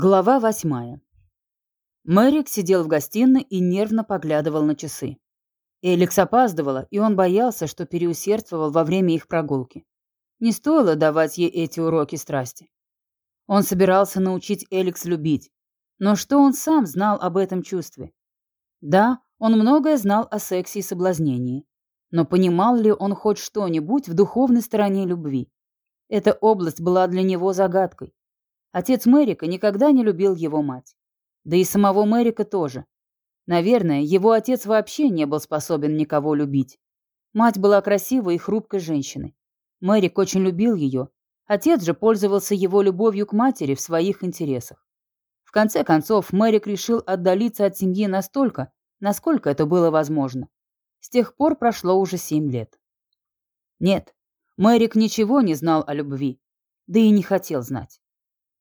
Глава восьмая. Мэрик сидел в гостиной и нервно поглядывал на часы. Эликс опаздывала, и он боялся, что переусердствовал во время их прогулки. Не стоило давать ей эти уроки страсти. Он собирался научить Эликс любить, но что он сам знал об этом чувстве? Да, он многое знал о сексе и соблазнении, но понимал ли он хоть что-нибудь в духовной стороне любви? Эта область была для него загадкой. Отец Мэрика никогда не любил его мать. Да и самого Мэрика тоже. Наверное, его отец вообще не был способен никого любить. Мать была красивой и хрупкой женщиной. Мэрик очень любил ее. Отец же пользовался его любовью к матери в своих интересах. В конце концов, Мэрик решил отдалиться от семьи настолько, насколько это было возможно. С тех пор прошло уже семь лет. Нет, Мэрик ничего не знал о любви, да и не хотел знать.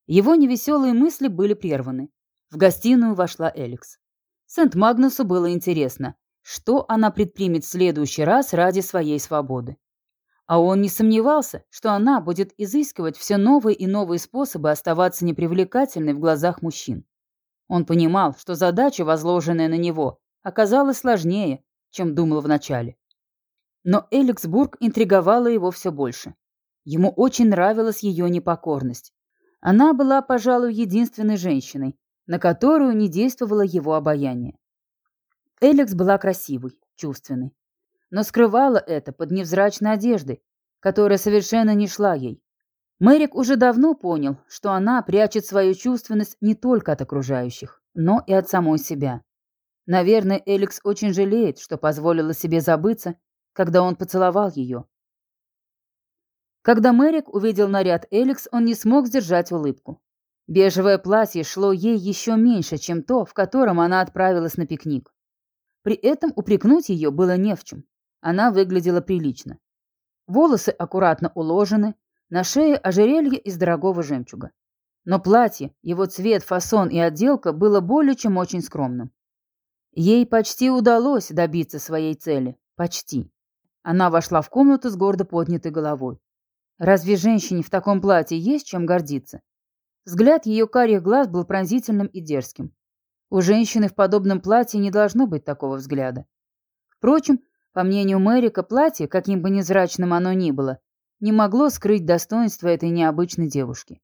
Его невеселые мысли были прерваны. В гостиную вошла Эликс. Сент-Магнусу было интересно, что она предпримет в следующий раз ради своей свободы. А он не сомневался, что она будет изыскивать все новые и новые способы оставаться непривлекательной в глазах мужчин. Он понимал, что задача, возложенная на него, оказалась сложнее, чем думал вначале. Но Эликсбург интриговала его все больше. Ему очень нравилась ее непокорность. Она была, пожалуй, единственной женщиной, на которую не действовало его обаяние. Эликс была красивой, чувственной, но скрывала это под невзрачной одеждой, которая совершенно не шла ей. Мэрик уже давно понял, что она прячет свою чувственность не только от окружающих, но и от самой себя. Наверное, Эликс очень жалеет, что позволила себе забыться, когда он поцеловал ее. Когда Мэрик увидел наряд Эликс, он не смог сдержать улыбку. Бежевое платье шло ей еще меньше, чем то, в котором она отправилась на пикник. При этом упрекнуть ее было не в чем. Она выглядела прилично. Волосы аккуратно уложены, на шее ожерелье из дорогого жемчуга. Но платье, его цвет, фасон и отделка было более чем очень скромным. Ей почти удалось добиться своей цели. Почти. Она вошла в комнату с гордо поднятой головой. Разве женщине в таком платье есть чем гордиться? Взгляд ее карих глаз был пронзительным и дерзким. У женщины в подобном платье не должно быть такого взгляда. Впрочем, по мнению Мэрика, платье, каким бы незрачным оно ни было, не могло скрыть достоинство этой необычной девушки.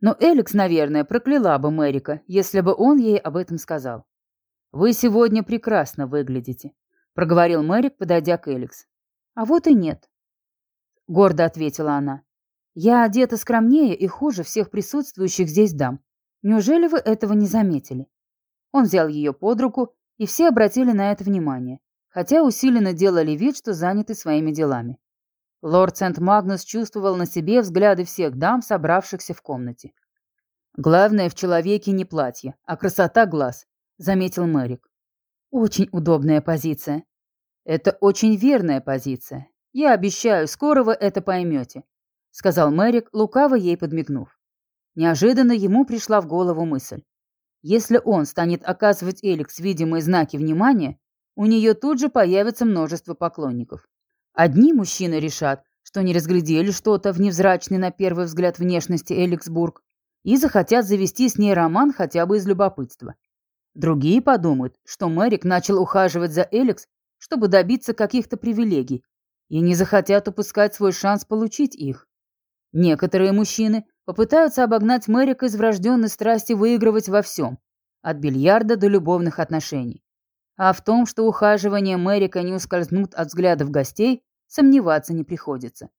Но Эликс, наверное, прокляла бы Мэрика, если бы он ей об этом сказал. «Вы сегодня прекрасно выглядите», — проговорил Мэрик, подойдя к Эликс. «А вот и нет гордо ответила она. Я одета скромнее и хуже всех присутствующих здесь дам. Неужели вы этого не заметили? Он взял ее под руку, и все обратили на это внимание, хотя усиленно делали вид, что заняты своими делами. Лорд Сент-Магнус чувствовал на себе взгляды всех дам, собравшихся в комнате. «Главное в человеке не платье, а красота глаз», — заметил Мэрик. «Очень удобная позиция». «Это очень верная позиция. «Я обещаю, скоро вы это поймете», — сказал Мэрик, лукаво ей подмигнув. Неожиданно ему пришла в голову мысль. Если он станет оказывать Эликс видимые знаки внимания, у нее тут же появится множество поклонников. Одни мужчины решат, что не разглядели что-то в невзрачной на первый взгляд внешности Эликсбург и захотят завести с ней роман хотя бы из любопытства. Другие подумают, что Мэрик начал ухаживать за Эликс, чтобы добиться каких-то привилегий, и не захотят упускать свой шанс получить их. Некоторые мужчины попытаются обогнать Мэрика из врожденной страсти выигрывать во всем, от бильярда до любовных отношений. А в том, что ухаживания Мэрика не ускользнут от взглядов гостей, сомневаться не приходится.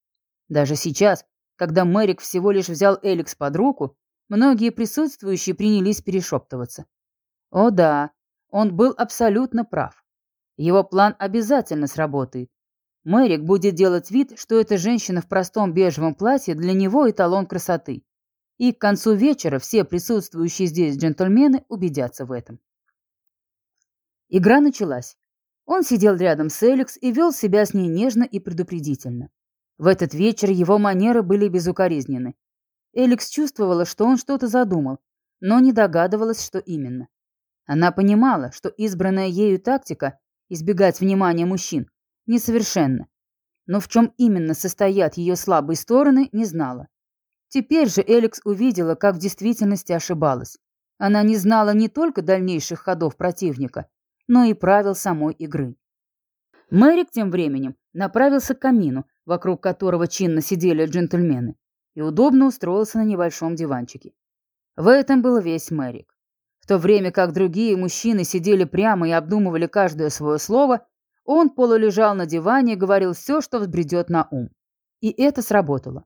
Даже сейчас, когда Мэрик всего лишь взял Эликс под руку, многие присутствующие принялись перешептываться. О да, он был абсолютно прав. Его план обязательно сработает. Мэрик будет делать вид, что эта женщина в простом бежевом платье для него эталон красоты. И к концу вечера все присутствующие здесь джентльмены убедятся в этом. Игра началась. Он сидел рядом с Эликс и вел себя с ней нежно и предупредительно. В этот вечер его манеры были безукоризнены. Эликс чувствовала, что он что-то задумал, но не догадывалась, что именно. Она понимала, что избранная ею тактика – избегать внимания мужчин несовершенна. Но в чем именно состоят ее слабые стороны, не знала. Теперь же Эликс увидела, как в действительности ошибалась. Она не знала не только дальнейших ходов противника, но и правил самой игры. Мэрик тем временем направился к камину, вокруг которого чинно сидели джентльмены, и удобно устроился на небольшом диванчике. В этом был весь Мэрик. В то время как другие мужчины сидели прямо и обдумывали каждое свое слово, он полулежал на диване говорил все, что взбредет на ум. И это сработало.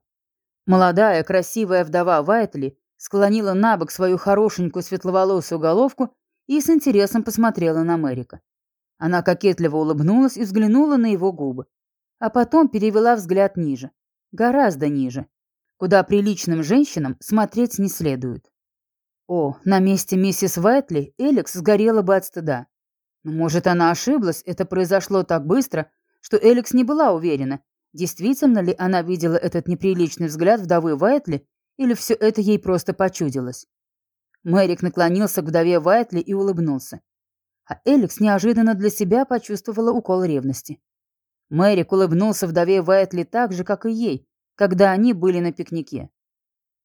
Молодая, красивая вдова Вайтли склонила на бок свою хорошенькую светловолосую головку и с интересом посмотрела на Мэрика. Она кокетливо улыбнулась и взглянула на его губы, а потом перевела взгляд ниже, гораздо ниже, куда приличным женщинам смотреть не следует. О, на месте миссис Вайтли Эликс сгорела бы от стыда. Может, она ошиблась, это произошло так быстро, что Эликс не была уверена, Действительно ли она видела этот неприличный взгляд вдовы Вайтли, или все это ей просто почудилось? Мэрик наклонился к вдове Вайтли и улыбнулся. А Эликс неожиданно для себя почувствовала укол ревности. Мэрик улыбнулся вдове Вайтли так же, как и ей, когда они были на пикнике.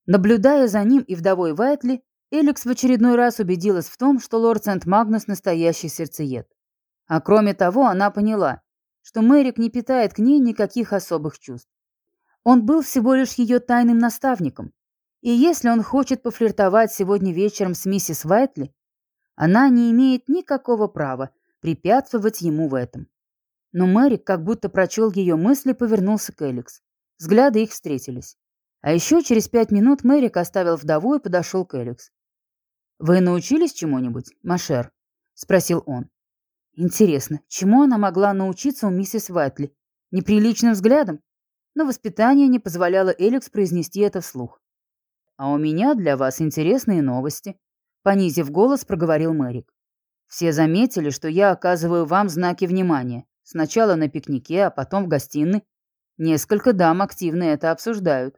Наблюдая за ним и вдовой Вайтли, Эликс в очередной раз убедилась в том, что лорд Сент-Магнус настоящий сердцеед. А кроме того, она поняла, что Мэрик не питает к ней никаких особых чувств. Он был всего лишь ее тайным наставником, и если он хочет пофлиртовать сегодня вечером с миссис Вайтли, она не имеет никакого права препятствовать ему в этом. Но Мэрик как будто прочел ее мысли, повернулся к Эликс. Взгляды их встретились. А еще через пять минут Мэрик оставил вдову и подошел к Эликс. «Вы научились чему-нибудь, Машер?» — спросил он. Интересно, чему она могла научиться у миссис Вайтли? Неприличным взглядом? Но воспитание не позволяло Эликс произнести это вслух. «А у меня для вас интересные новости», — понизив голос, проговорил Мэрик. «Все заметили, что я оказываю вам знаки внимания. Сначала на пикнике, а потом в гостиной. Несколько дам активно это обсуждают».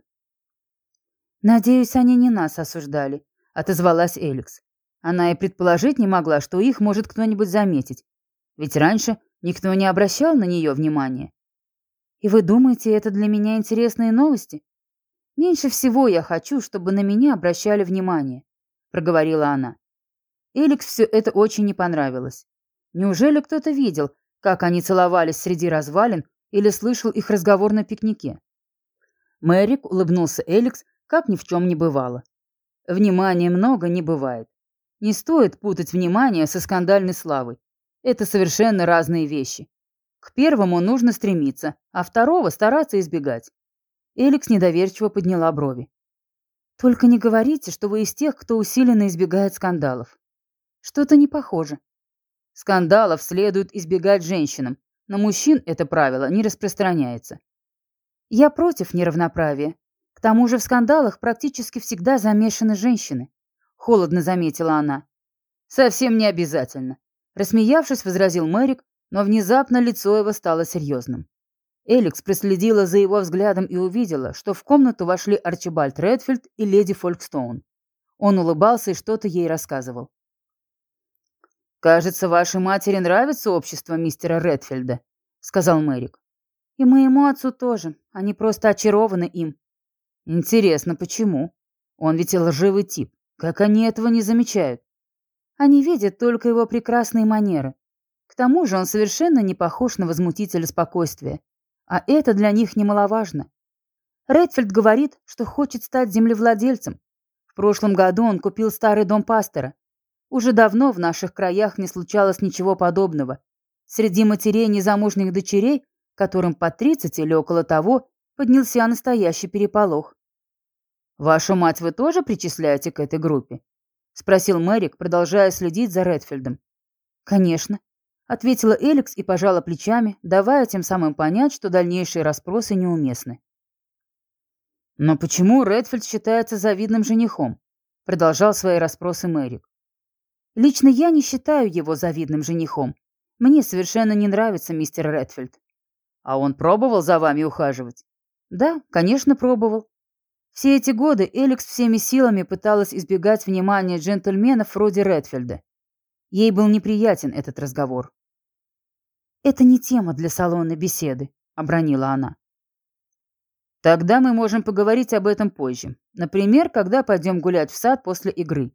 «Надеюсь, они не нас осуждали», — отозвалась Эликс. Она и предположить не могла, что их может кто-нибудь заметить, ведь раньше никто не обращал на нее внимания. И вы думаете, это для меня интересные новости? Меньше всего я хочу, чтобы на меня обращали внимание, проговорила она. Эликс все это очень не понравилось. Неужели кто-то видел, как они целовались среди развалин или слышал их разговор на пикнике? Мэрик улыбнулся Эликс, как ни в чем не бывало. Внимания много не бывает. Не стоит путать внимание со скандальной славой. Это совершенно разные вещи. К первому нужно стремиться, а второго стараться избегать. Эликс недоверчиво подняла брови. Только не говорите, что вы из тех, кто усиленно избегает скандалов. Что-то не похоже. Скандалов следует избегать женщинам, но мужчин это правило не распространяется. Я против неравноправия. Тому же в скандалах практически всегда замешаны женщины. Холодно заметила она. Совсем не обязательно. Рассмеявшись, возразил Мэрик, но внезапно лицо его стало серьезным. Эликс проследила за его взглядом и увидела, что в комнату вошли Арчибальд Редфилд и леди Фолькстоун. Он улыбался и что-то ей рассказывал. «Кажется, вашей матери нравится общество мистера Редфилда», — сказал Мэрик. «И моему отцу тоже. Они просто очарованы им». «Интересно, почему? Он ведь лживый тип. Как они этого не замечают?» Они видят только его прекрасные манеры. К тому же он совершенно не похож на возмутителя спокойствия. А это для них немаловажно. Редфилд говорит, что хочет стать землевладельцем. В прошлом году он купил старый дом пастора. Уже давно в наших краях не случалось ничего подобного. Среди матерей незамужних дочерей, которым по 30 или около того, поднялся настоящий переполох. «Вашу мать вы тоже причисляете к этой группе?» — спросил Мэрик, продолжая следить за Редфилдом. «Конечно», — ответила Эликс и пожала плечами, давая тем самым понять, что дальнейшие расспросы неуместны. «Но почему Редфилд считается завидным женихом?» — продолжал свои расспросы Мэрик. «Лично я не считаю его завидным женихом. Мне совершенно не нравится мистер Редфилд». «А он пробовал за вами ухаживать?» «Да, конечно, пробовал. Все эти годы Эликс всеми силами пыталась избегать внимания джентльменов вроде Редфилда. Ей был неприятен этот разговор. «Это не тема для салонной беседы», — обронила она. Тогда мы можем поговорить об этом позже. Например, когда пойдем гулять в сад после игры.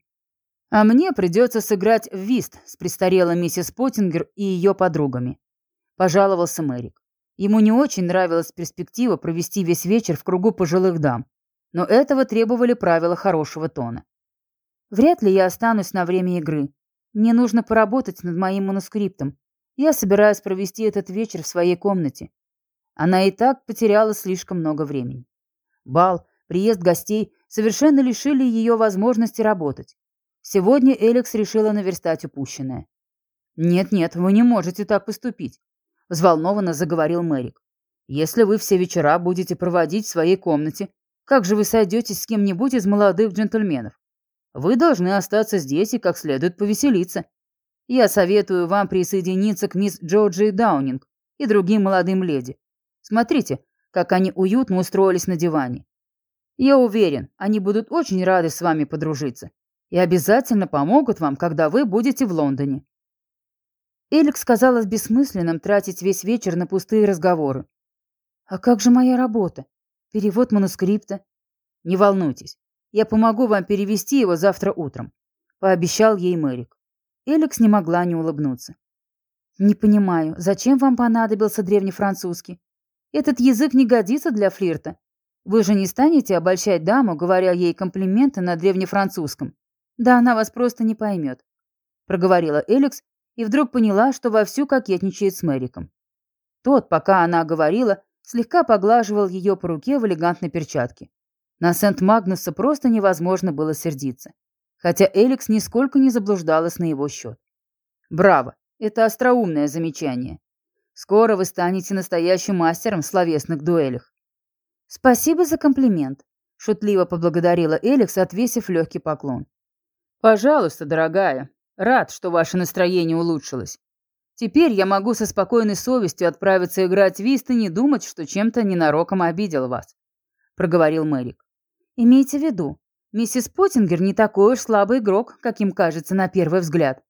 А мне придется сыграть в вист с престарелой миссис Поттингер и ее подругами. Пожаловался Мэрик. Ему не очень нравилась перспектива провести весь вечер в кругу пожилых дам, но этого требовали правила хорошего тона. Вряд ли я останусь на время игры. Мне нужно поработать над моим манускриптом. Я собираюсь провести этот вечер в своей комнате. Она и так потеряла слишком много времени. Бал, приезд гостей совершенно лишили ее возможности работать. Сегодня Эликс решила наверстать упущенное. «Нет-нет, вы не можете так поступить», — взволнованно заговорил Мэрик. «Если вы все вечера будете проводить в своей комнате, как же вы сойдетесь с кем-нибудь из молодых джентльменов? Вы должны остаться здесь и как следует повеселиться. Я советую вам присоединиться к мисс Джорджи Даунинг и другим молодым леди. Смотрите, как они уютно устроились на диване. Я уверен, они будут очень рады с вами подружиться и обязательно помогут вам, когда вы будете в Лондоне. Эликс казалось бессмысленным тратить весь вечер на пустые разговоры. «А как же моя работа? Перевод манускрипта?» «Не волнуйтесь, я помогу вам перевести его завтра утром», — пообещал ей Мэрик. Эликс не могла не улыбнуться. «Не понимаю, зачем вам понадобился древнефранцузский? Этот язык не годится для флирта. Вы же не станете обольщать даму, говоря ей комплименты на древнефранцузском. Да она вас просто не поймет. Проговорила Эликс и вдруг поняла, что вовсю кокетничает с Мэриком. Тот, пока она говорила, слегка поглаживал ее по руке в элегантной перчатке. На Сент-Магнуса просто невозможно было сердиться. Хотя Эликс нисколько не заблуждалась на его счет. Браво! Это остроумное замечание. Скоро вы станете настоящим мастером в словесных дуэлях. Спасибо за комплимент, шутливо поблагодарила Эликс, отвесив легкий поклон. Пожалуйста, дорогая. Рад, что ваше настроение улучшилось. Теперь я могу со спокойной совестью отправиться играть в вист и не думать, что чем-то ненароком обидел вас, проговорил Мэрик. Имейте в виду, миссис Поттингер не такой уж слабый игрок, каким кажется на первый взгляд.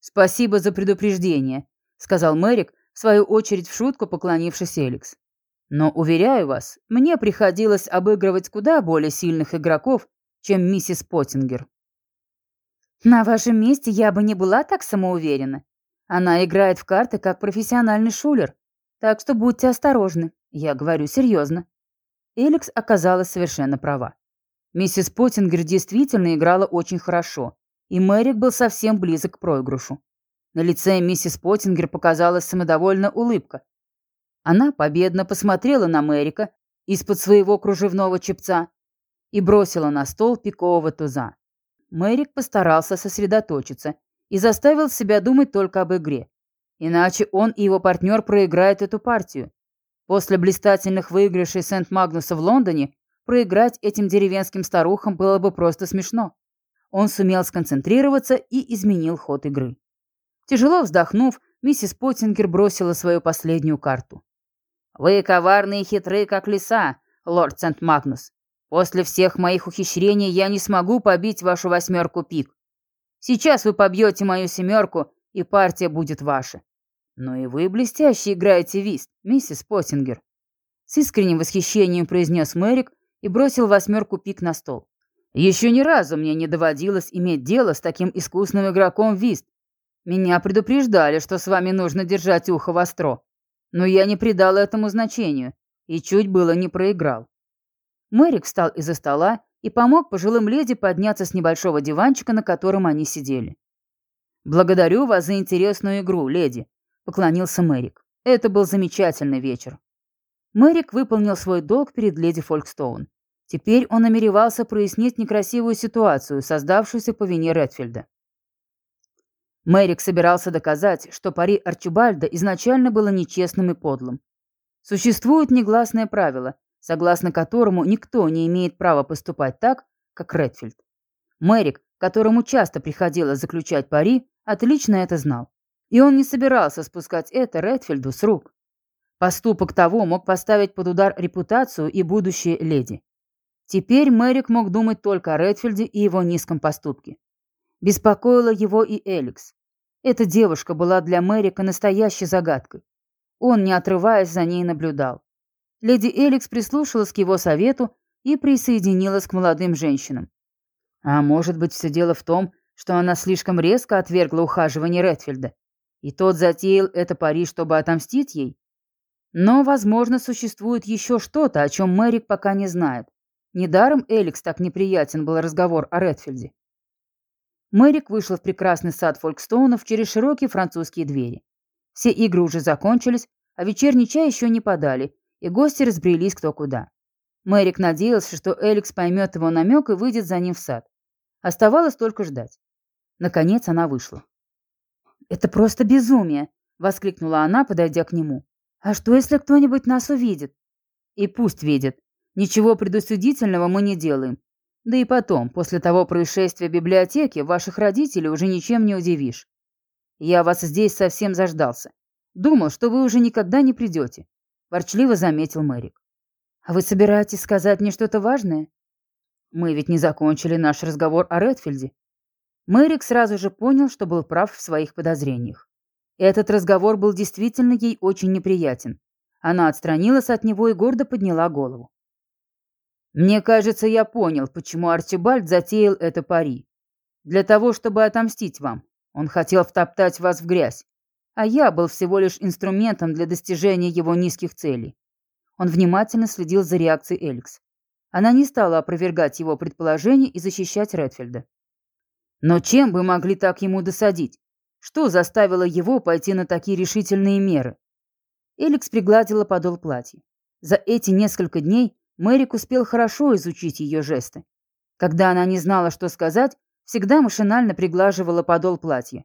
Спасибо за предупреждение, сказал Мэрик, в свою очередь в шутку поклонившись Эликс. Но, уверяю вас, мне приходилось обыгрывать куда более сильных игроков, чем миссис Поттингер. На вашем месте я бы не была так самоуверена. Она играет в карты как профессиональный шулер, так что будьте осторожны, я говорю серьезно. Эликс оказалась совершенно права. Миссис Поттингер действительно играла очень хорошо, и Мэрик был совсем близок к проигрышу. На лице миссис Поттингер показалась самодовольная улыбка. Она победно посмотрела на Мэрика из-под своего кружевного чепца и бросила на стол пикового туза. Мэрик постарался сосредоточиться и заставил себя думать только об игре. Иначе он и его партнер проиграют эту партию. После блистательных выигрышей Сент-Магнуса в Лондоне проиграть этим деревенским старухам было бы просто смешно. Он сумел сконцентрироваться и изменил ход игры. Тяжело вздохнув, миссис Поттингер бросила свою последнюю карту. «Вы коварные и хитры, как лиса, лорд Сент-Магнус. После всех моих ухищрений я не смогу побить вашу восьмерку пик. Сейчас вы побьете мою семерку, и партия будет ваша. Но и вы блестяще играете вист, миссис Поттингер». С искренним восхищением произнес Мэрик и бросил восьмерку пик на стол. «Еще ни разу мне не доводилось иметь дело с таким искусным игроком вист, меня предупреждали, что с вами нужно держать ухо востро. Но я не придал этому значению и чуть было не проиграл. Мэрик встал из-за стола и помог пожилым леди подняться с небольшого диванчика, на котором они сидели. «Благодарю вас за интересную игру, леди», — поклонился Мэрик. «Это был замечательный вечер». Мэрик выполнил свой долг перед леди Фолкстоун. Теперь он намеревался прояснить некрасивую ситуацию, создавшуюся по вине Редфилда. Мэрик собирался доказать, что пари Арчибальда изначально было нечестным и подлым. Существует негласное правило, согласно которому никто не имеет права поступать так, как Редфилд. Мэрик, которому часто приходилось заключать пари, отлично это знал. И он не собирался спускать это Редфилду с рук. Поступок того мог поставить под удар репутацию и будущее леди. Теперь Мэрик мог думать только о Редфилде и его низком поступке. Беспокоила его и Эликс. Эта девушка была для Мэрика настоящей загадкой. Он, не отрываясь, за ней наблюдал. Леди Эликс прислушалась к его совету и присоединилась к молодым женщинам. А может быть, все дело в том, что она слишком резко отвергла ухаживание Редфилда, и тот затеял это пари, чтобы отомстить ей? Но, возможно, существует еще что-то, о чем Мэрик пока не знает. Недаром Эликс так неприятен был разговор о Редфилде. Мэрик вышла в прекрасный сад Фолкстоунов через широкие французские двери. Все игры уже закончились, а вечерний чай еще не подали, и гости разбрелись кто куда. Мэрик надеялся, что Эликс поймет его намек и выйдет за ним в сад. Оставалось только ждать. Наконец она вышла. «Это просто безумие!» — воскликнула она, подойдя к нему. «А что, если кто-нибудь нас увидит?» «И пусть видит. Ничего предусудительного мы не делаем. Да и потом, после того происшествия в библиотеке, ваших родителей уже ничем не удивишь. Я вас здесь совсем заждался. Думал, что вы уже никогда не придете», — ворчливо заметил Мэрик. «А вы собираетесь сказать мне что-то важное?» «Мы ведь не закончили наш разговор о Редфилде». Мэрик сразу же понял, что был прав в своих подозрениях. Этот разговор был действительно ей очень неприятен. Она отстранилась от него и гордо подняла голову. «Мне кажется, я понял, почему Арчибальд затеял это пари. Для того, чтобы отомстить вам. Он хотел втоптать вас в грязь. А я был всего лишь инструментом для достижения его низких целей. Он внимательно следил за реакцией Эликс. Она не стала опровергать его предположение и защищать Редфилда. Но чем бы могли так ему досадить? Что заставило его пойти на такие решительные меры? Эликс пригладила подол платья. За эти несколько дней Мэрик успел хорошо изучить ее жесты. Когда она не знала, что сказать, всегда машинально приглаживала подол платья.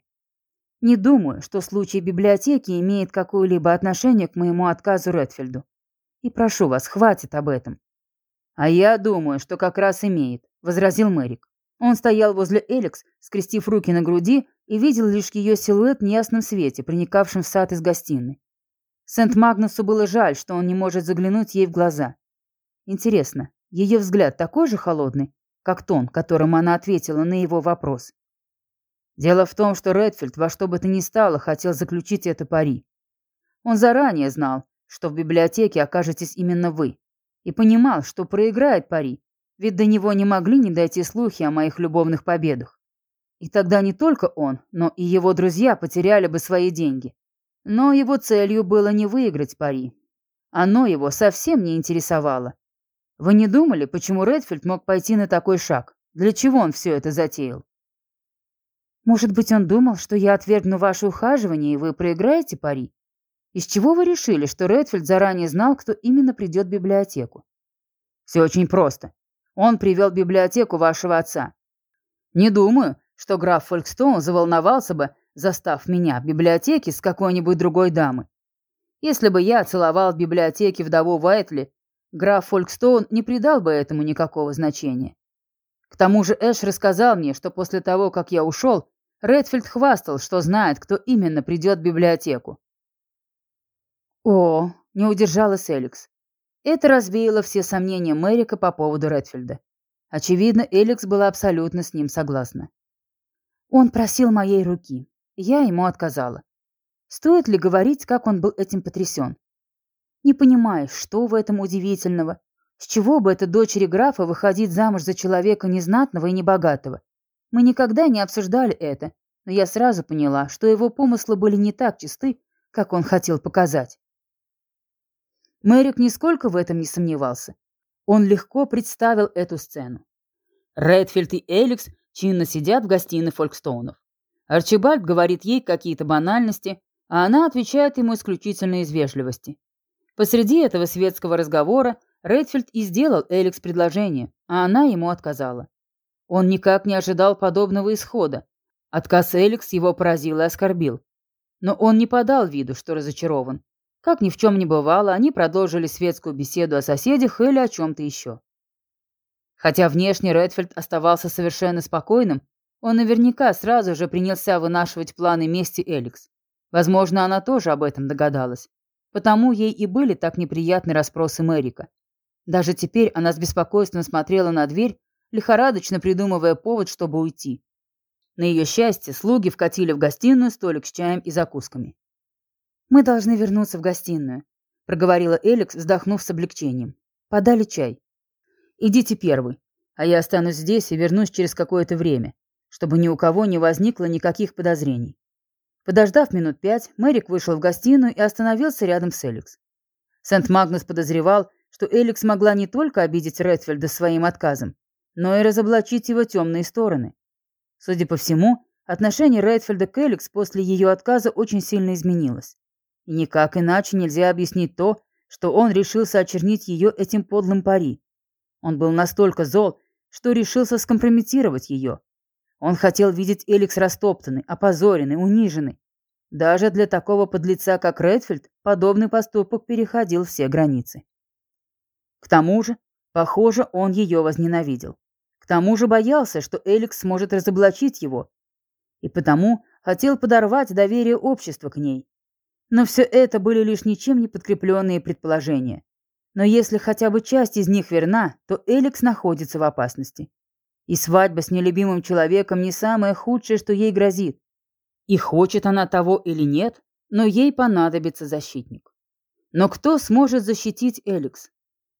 Не думаю, что случай библиотеки имеет какое-либо отношение к моему отказу Редфилду. И прошу вас, хватит об этом. А я думаю, что как раз имеет, возразил Мэрик. Он стоял возле Эликс, скрестив руки на груди, и видел лишь ее силуэт в неясном свете, проникавшем в сад из гостиной. Сент-Магнусу было жаль, что он не может заглянуть ей в глаза. Интересно, ее взгляд такой же холодный, как тон, которым она ответила на его вопрос? Дело в том, что Редфилд во что бы то ни стало хотел заключить это пари. Он заранее знал, что в библиотеке окажетесь именно вы, и понимал, что проиграет пари, ведь до него не могли не дойти слухи о моих любовных победах. И тогда не только он, но и его друзья потеряли бы свои деньги. Но его целью было не выиграть пари. Оно его совсем не интересовало. Вы не думали, почему Редфилд мог пойти на такой шаг? Для чего он все это затеял? Может быть, он думал, что я отвергну ваше ухаживание, и вы проиграете пари? Из чего вы решили, что Редфилд заранее знал, кто именно придет в библиотеку? Все очень просто. Он привел в библиотеку вашего отца. Не думаю, что граф Фолькстоун заволновался бы, застав меня в библиотеке с какой-нибудь другой дамой. Если бы я целовал в библиотеке вдову Вайтли, Граф Фолькстоун не придал бы этому никакого значения. К тому же Эш рассказал мне, что после того, как я ушел, Редфилд хвастал, что знает, кто именно придет в библиотеку. О, не удержалась Эликс. Это развеяло все сомнения Мэрика по поводу Редфилда. Очевидно, Эликс была абсолютно с ним согласна. Он просил моей руки. Я ему отказала. Стоит ли говорить, как он был этим потрясен? Не понимаешь, что в этом удивительного. С чего бы это дочери графа выходить замуж за человека незнатного и небогатого? Мы никогда не обсуждали это, но я сразу поняла, что его помыслы были не так чисты, как он хотел показать. Мэрик нисколько в этом не сомневался. Он легко представил эту сцену. Редфилд и Эликс чинно сидят в гостиной Фолькстоунов. Арчибальд говорит ей какие-то банальности, а она отвечает ему исключительно из вежливости. Посреди этого светского разговора Редфилд и сделал Эликс предложение, а она ему отказала. Он никак не ожидал подобного исхода. Отказ Эликс его поразил и оскорбил. Но он не подал виду, что разочарован. Как ни в чем не бывало, они продолжили светскую беседу о соседях или о чем-то еще. Хотя внешне Редфилд оставался совершенно спокойным, он наверняка сразу же принялся вынашивать планы мести Эликс. Возможно, она тоже об этом догадалась. Потому ей и были так неприятны расспросы Мэрика. Даже теперь она с беспокойством смотрела на дверь, лихорадочно придумывая повод, чтобы уйти. На ее счастье слуги вкатили в гостиную столик с чаем и закусками. «Мы должны вернуться в гостиную. проговорила Эликс, вздохнув с облегчением. «Подали чай. Идите первый, а я останусь здесь и вернусь через какое-то время, чтобы ни у кого не возникло никаких подозрений». Подождав минут пять, Мэрик вышел в гостиную и остановился рядом с Эликс. Сент-Магнус подозревал, что Эликс могла не только обидеть Редфилда своим отказом, но и разоблачить его темные стороны. Судя по всему, отношение Редфилда к Эликс после ее отказа очень сильно изменилось. И никак иначе нельзя объяснить то, что он решился очернить ее этим подлым пари. Он был настолько зол, что решился скомпрометировать ее. Он хотел видеть Эликс растоптанной, опозоренной, униженной. Даже для такого подлеца, как Редфилд, подобный поступок переходил все границы. К тому же, похоже, он ее возненавидел. Тому же боялся, что Эликс сможет разоблачить его, и потому хотел подорвать доверие общества к ней. Но все это были лишь ничем не подкрепленные предположения. Но если хотя бы часть из них верна, то Эликс находится в опасности. И свадьба с нелюбимым человеком не самое худшее, что ей грозит. И хочет она того или нет, но ей понадобится защитник. Но кто сможет защитить Эликс?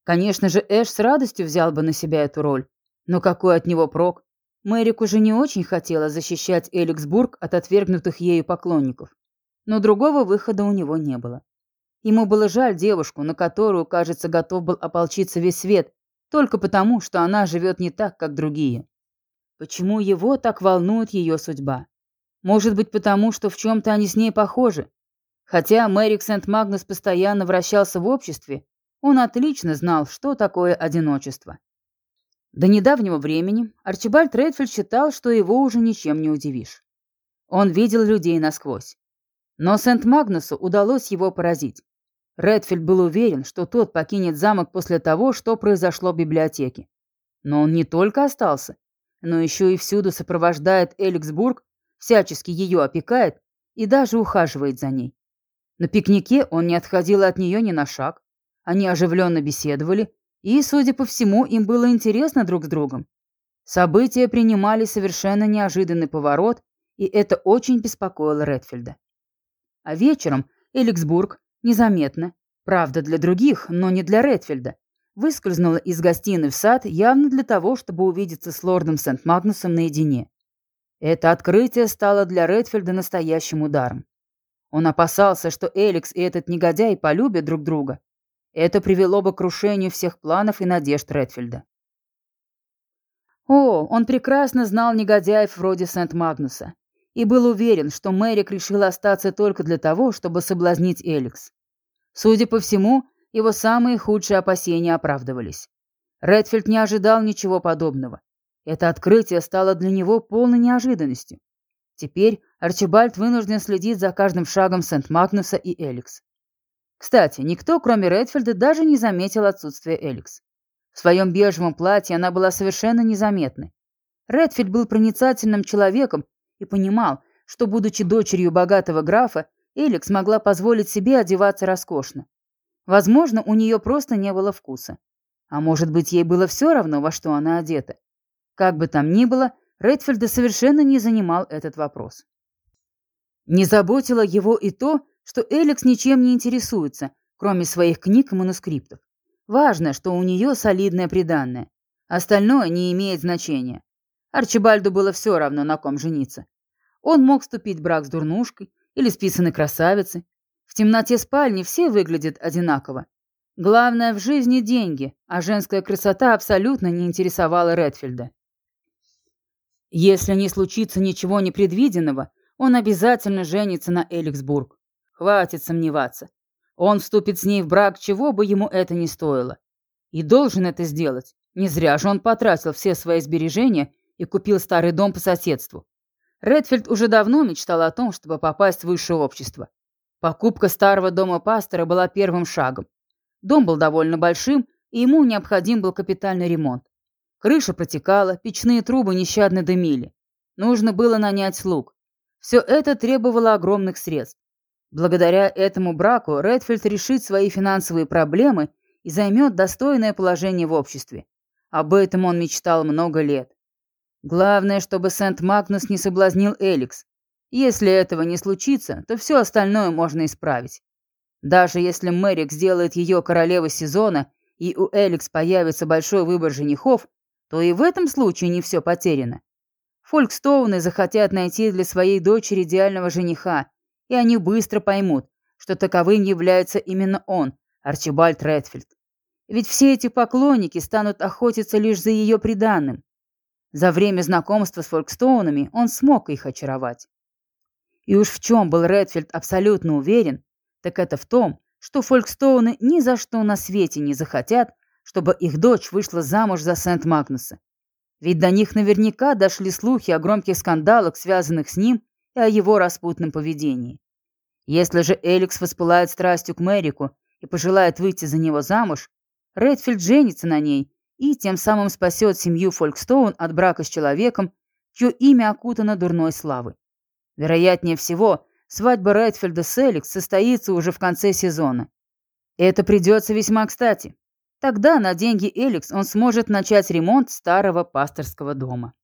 Конечно же, Эш с радостью взял бы на себя эту роль. Но какой от него прок? Мэрик уже не очень хотела защищать Эликсбург от отвергнутых ею поклонников. Но другого выхода у него не было. Ему было жаль девушку, на которую, кажется, готов был ополчиться весь свет, только потому, что она живет не так, как другие. Почему его так волнует ее судьба? Может быть, потому, что в чем-то они с ней похожи. Хотя Мэрик Сент-Магнус постоянно вращался в обществе, он отлично знал, что такое одиночество. До недавнего времени Арчибальд Редфилд считал, что его уже ничем не удивишь. Он видел людей насквозь. Но Сент-Магнусу удалось его поразить. Редфилд был уверен, что тот покинет замок после того, что произошло в библиотеке. Но он не только остался, но еще и всюду сопровождает Эликсбург, всячески ее опекает и даже ухаживает за ней. На пикнике он не отходил от нее ни на шаг. Они оживленно беседовали, и, судя по всему, им было интересно друг с другом. События принимали совершенно неожиданный поворот, и это очень беспокоило Редфилда. А вечером Эликсбург Незаметно. Правда, для других, но не для Редфилда. Выскользнула из гостиной в сад явно для того, чтобы увидеться с лордом Сент-Магнусом наедине. Это открытие стало для Редфилда настоящим ударом. Он опасался, что Эликс и этот негодяй полюбят друг друга. Это привело бы к крушению всех планов и надежд Редфилда. О, он прекрасно знал негодяев вроде Сент-Магнуса и был уверен, что Мэрик решила остаться только для того, чтобы соблазнить Эликс. Судя по всему, его самые худшие опасения оправдывались. Редфилд не ожидал ничего подобного. Это открытие стало для него полной неожиданностью. Теперь Арчибальд вынужден следить за каждым шагом Сент-Магнуса и Эликс. Кстати, никто, кроме Редфилда, даже не заметил отсутствие Эликс. В своем бежевом платье она была совершенно незаметной. Редфилд был проницательным человеком и понимал, что, будучи дочерью богатого графа, Эликс могла позволить себе одеваться роскошно. Возможно, у нее просто не было вкуса. А может быть, ей было все равно, во что она одета. Как бы там ни было, Редфилда совершенно не занимал этот вопрос. Не заботило его и то, что Эликс ничем не интересуется, кроме своих книг и манускриптов. Важно, что у нее солидное приданное. Остальное не имеет значения. Арчибальду было все равно, на ком жениться. Он мог вступить в брак с дурнушкой или с писаной красавицей. В темноте спальни все выглядят одинаково. Главное в жизни деньги, а женская красота абсолютно не интересовала Редфилда. Если не случится ничего непредвиденного, он обязательно женится на Эликсбург. Хватит сомневаться. Он вступит с ней в брак, чего бы ему это ни стоило. И должен это сделать. Не зря же он потратил все свои сбережения и купил старый дом по соседству. Редфилд уже давно мечтал о том, чтобы попасть в высшее общество. Покупка старого дома пастора была первым шагом. Дом был довольно большим, и ему необходим был капитальный ремонт. Крыша протекала, печные трубы нещадно дымили. Нужно было нанять слуг. Все это требовало огромных средств. Благодаря этому браку Редфилд решит свои финансовые проблемы и займет достойное положение в обществе. Об этом он мечтал много лет. Главное, чтобы Сент-Магнус не соблазнил Эликс. Если этого не случится, то все остальное можно исправить. Даже если Мэрик сделает ее королевой сезона и у Эликс появится большой выбор женихов, то и в этом случае не все потеряно. Фолькстоуны захотят найти для своей дочери идеального жениха, и они быстро поймут, что таковым является именно он, Арчибальд Редфилд. Ведь все эти поклонники станут охотиться лишь за ее приданным. За время знакомства с Фолкстоунами он смог их очаровать. И уж в чем был Редфилд абсолютно уверен, так это в том, что Фолкстоуны ни за что на свете не захотят, чтобы их дочь вышла замуж за Сент-Магнуса. Ведь до них наверняка дошли слухи о громких скандалах, связанных с ним и о его распутном поведении. Если же Эликс воспылает страстью к Мэрику и пожелает выйти за него замуж, Редфилд женится на ней и тем самым спасет семью Фолкстоун от брака с человеком, чье имя окутано дурной славой. Вероятнее всего, свадьба Редфилда с Эликс состоится уже в конце сезона. Это придется весьма кстати. Тогда на деньги Эликс он сможет начать ремонт старого пасторского дома.